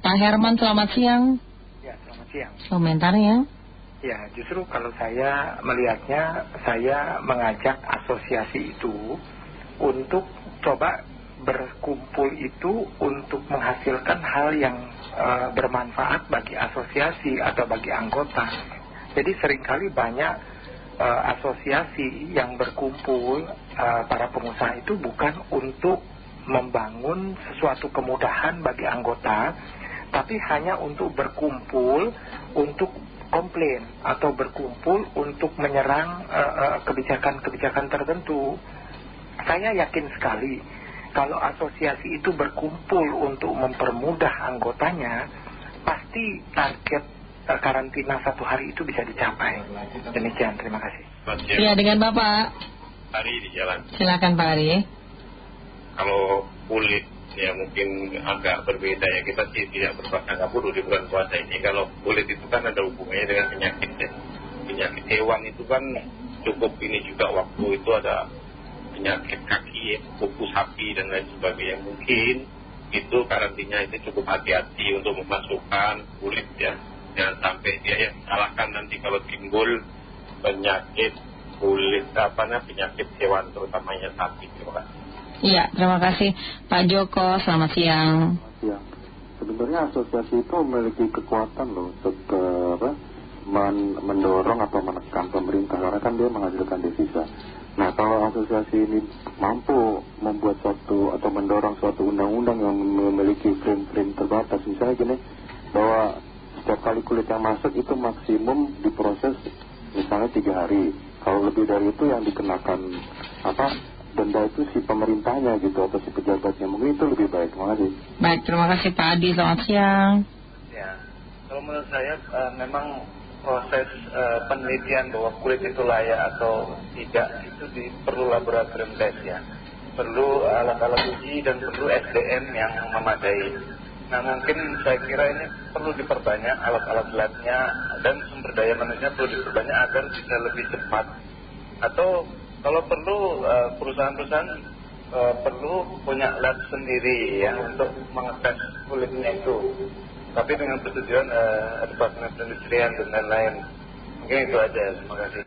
Pak Herman selamat siang. Ya, selamat siang. Komentarnya? Ya, justru kalau saya melihatnya, saya mengajak asosiasi itu untuk coba berkumpul itu untuk menghasilkan hal yang eh, bermanfaat bagi asosiasi atau bagi anggota. Jadi sering kali banyak eh, asosiasi yang berkumpul eh, para pengusaha itu bukan untuk membangun sesuatu kemudahan bagi anggota, tapi hanya untuk berkumpul untuk komplain atau berkumpul untuk menyerang kebijakan-kebijakan tertentu. Saya yakin sekali kalau asosiasi itu berkumpul untuk mempermudah anggotanya, pasti target karantina satu hari itu bisa dicapai. Demikian, terima kasih. Iya, dengan Bapak. Hari di jalan. Silakan Pak Ari. Kalau kulit ya mungkin agak berbeda ya. Kita sih tidak berprasangka buruk di bulan puasa ini. Kalau kulit itu kan ada hubungannya dengan penyakit ya. Penyakit hewan itu kan cukup ini juga. Waktu itu ada penyakit kaki kuku sapi dan lain sebagainya. Mungkin itu karantina itu cukup hati-hati untuk memasukkan kulit ya. Jangan sampai dia yang salahkan nanti kalau timbul penyakit kulit apa penyakit hewan terutamanya sapi. Terima kasih Iya, terima kasih Pak Joko, selamat siang. Ya, sebenarnya asosiasi itu memiliki kekuatan loh untuk uh, apa, men mendorong atau menekan pemerintah karena kan dia menghasilkan devisa. Nah, kalau asosiasi ini mampu membuat suatu atau mendorong suatu undang-undang yang memiliki frame-frame terbatas, misalnya gini, bahwa setiap kali kulit yang masuk itu maksimum diproses misalnya tiga hari. Kalau lebih dari itu yang dikenakan apa denda itu si pemerintahnya gitu atau si pejabatnya. Mungkin itu lebih baik. Terima kasih. Baik terima kasih Pak Adi. Selamat siang. Ya kalau menurut saya uh, memang proses uh, penelitian bahwa kulit itu layak atau tidak itu di, perlu laboratorium tes ya. Perlu alat-alat uji dan perlu SDM yang memadai. Nah mungkin saya kira ini perlu diperbanyak alat-alat labnya dan sumber daya manusia perlu diperbanyak agar bisa lebih cepat. Atau kalau perlu perusahaan-perusahaan perlu punya lab sendiri ya untuk mengetes kulitnya itu. Tapi dengan persetujuan Departemen Perindustrian dan lain-lain. Mungkin itu aja. Terima kasih